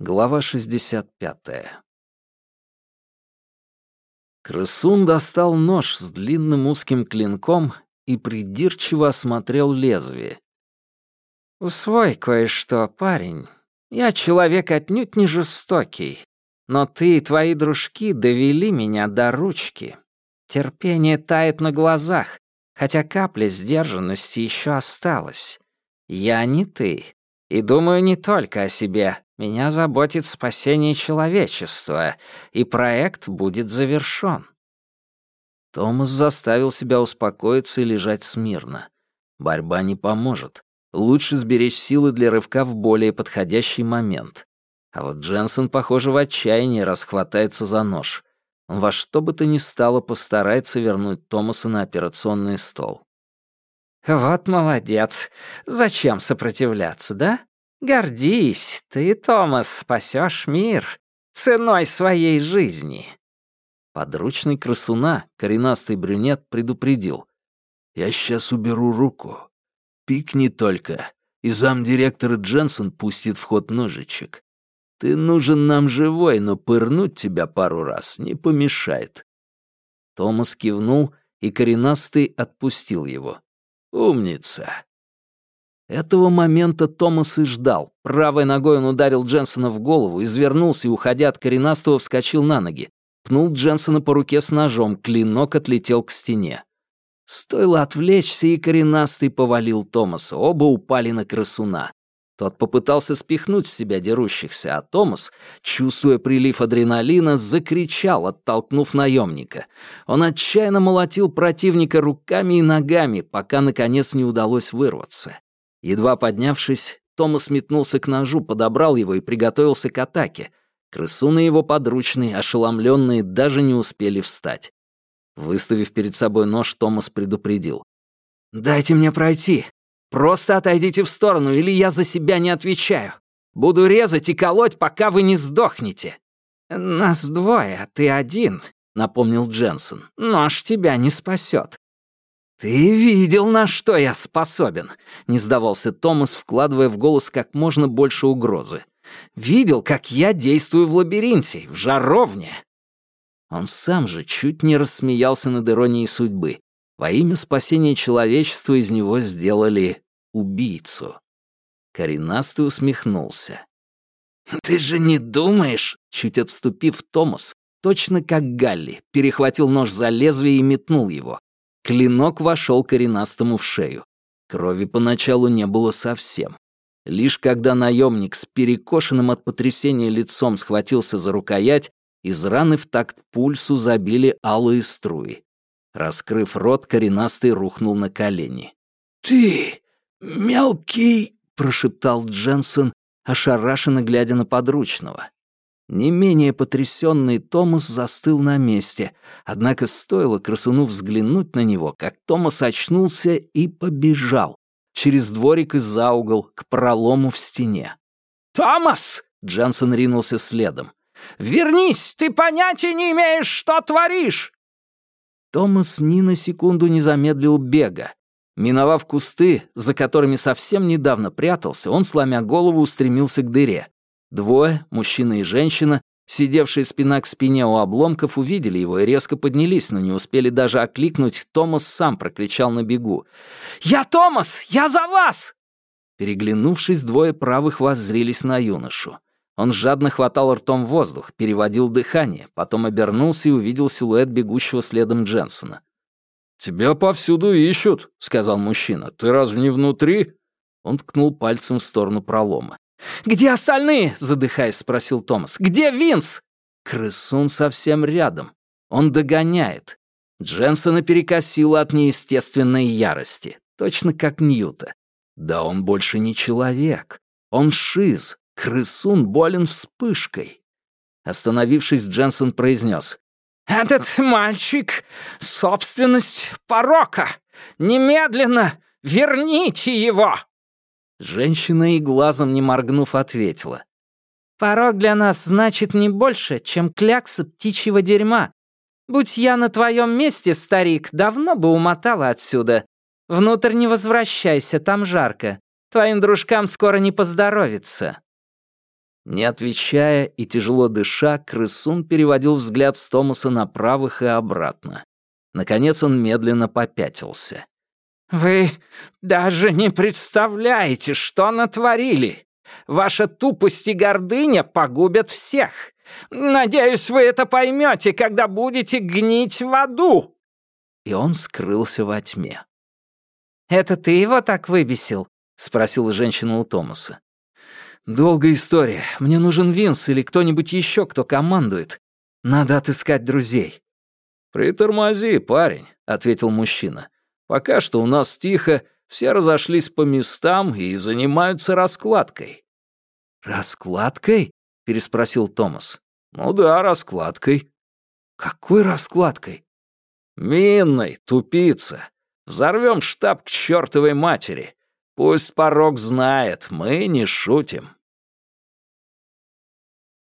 Глава 65. Крысун достал нож с длинным узким клинком и придирчиво осмотрел лезвие. «Усвой кое-что, парень. Я человек отнюдь не жестокий, но ты и твои дружки довели меня до ручки. Терпение тает на глазах, хотя капля сдержанности еще осталась. Я не ты, и думаю не только о себе, меня заботит спасение человечества, и проект будет завершён». Томас заставил себя успокоиться и лежать смирно. Борьба не поможет. Лучше сберечь силы для рывка в более подходящий момент. А вот Дженсен, похоже, в отчаянии расхватается за нож. Он во что бы то ни стало постарается вернуть Томаса на операционный стол. «Вот молодец. Зачем сопротивляться, да? Гордись, ты, Томас, спасешь мир ценой своей жизни. Подручный красуна, коренастый брюнет, предупредил. «Я сейчас уберу руку. Пикни только, и замдиректора Дженсен пустит в ход ножичек. Ты нужен нам живой, но пырнуть тебя пару раз не помешает». Томас кивнул, и коренастый отпустил его. «Умница. Этого момента Томас и ждал. Правой ногой он ударил Дженсона в голову, извернулся и, уходя от коренастого, вскочил на ноги. Пнул Дженсона по руке с ножом, клинок отлетел к стене. Стоило отвлечься, и коренастый повалил Томаса. Оба упали на красуна. Тот попытался спихнуть с себя дерущихся, а Томас, чувствуя прилив адреналина, закричал, оттолкнув наемника. Он отчаянно молотил противника руками и ногами, пока, наконец, не удалось вырваться. Едва поднявшись, Томас метнулся к ножу, подобрал его и приготовился к атаке. Крысуны его подручные, ошеломленные, даже не успели встать. Выставив перед собой нож, Томас предупредил. «Дайте мне пройти. Просто отойдите в сторону, или я за себя не отвечаю. Буду резать и колоть, пока вы не сдохнете». «Нас двое, а ты один», — напомнил Дженсен. «Нож тебя не спасет. «Ты видел, на что я способен?» — не сдавался Томас, вкладывая в голос как можно больше угрозы. «Видел, как я действую в лабиринте, в жаровне?» Он сам же чуть не рассмеялся над иронией судьбы. Во имя спасения человечества из него сделали убийцу. Коренастый усмехнулся. «Ты же не думаешь?» Чуть отступив, Томас, точно как Галли, перехватил нож за лезвие и метнул его. Клинок вошел коренастому в шею. Крови поначалу не было совсем. Лишь когда наемник с перекошенным от потрясения лицом схватился за рукоять, из раны в такт пульсу забили алые струи. Раскрыв рот, коренастый рухнул на колени. «Ты, мелкий!» — прошептал Дженсен, ошарашенно глядя на подручного. Не менее потрясенный Томас застыл на месте, однако стоило красуну взглянуть на него, как Томас очнулся и побежал через дворик и за угол к пролому в стене. «Томас!» — Дженсен ринулся следом. «Вернись! Ты понятия не имеешь, что творишь!» Томас ни на секунду не замедлил бега. Миновав кусты, за которыми совсем недавно прятался, он, сломя голову, устремился к дыре. Двое, мужчина и женщина, сидевшие спина к спине у обломков, увидели его и резко поднялись, но не успели даже окликнуть. Томас сам прокричал на бегу. «Я Томас! Я за вас!» Переглянувшись, двое правых воззрились на юношу. Он жадно хватал ртом воздух, переводил дыхание, потом обернулся и увидел силуэт бегущего следом Дженсона. «Тебя повсюду ищут», — сказал мужчина. «Ты разве не внутри?» Он ткнул пальцем в сторону пролома. «Где остальные?» — задыхаясь, спросил Томас. «Где Винс?» Крысун совсем рядом. Он догоняет. Дженсона перекосило от неестественной ярости, точно как Ньюта. Да он больше не человек. Он шиз. Крысун болен вспышкой. Остановившись, Дженсон произнес. «Этот мальчик — собственность порока! Немедленно верните его!» Женщина и глазом не моргнув ответила. «Порог для нас значит не больше, чем клякса птичьего дерьма. Будь я на твоем месте, старик, давно бы умотала отсюда. Внутрь не возвращайся, там жарко. Твоим дружкам скоро не поздоровится». Не отвечая и тяжело дыша, крысун переводил взгляд с Томаса на правых и обратно. Наконец он медленно попятился. «Вы даже не представляете, что натворили! Ваша тупость и гордыня погубят всех! Надеюсь, вы это поймете, когда будете гнить в аду!» И он скрылся во тьме. «Это ты его так выбесил?» — спросила женщина у Томаса. «Долгая история. Мне нужен Винс или кто-нибудь еще, кто командует. Надо отыскать друзей». «Притормози, парень», — ответил мужчина. «Пока что у нас тихо, все разошлись по местам и занимаются раскладкой». «Раскладкой?» — переспросил Томас. «Ну да, раскладкой». «Какой раскладкой?» «Минной, тупица. Взорвем штаб к чертовой матери. Пусть порог знает, мы не шутим».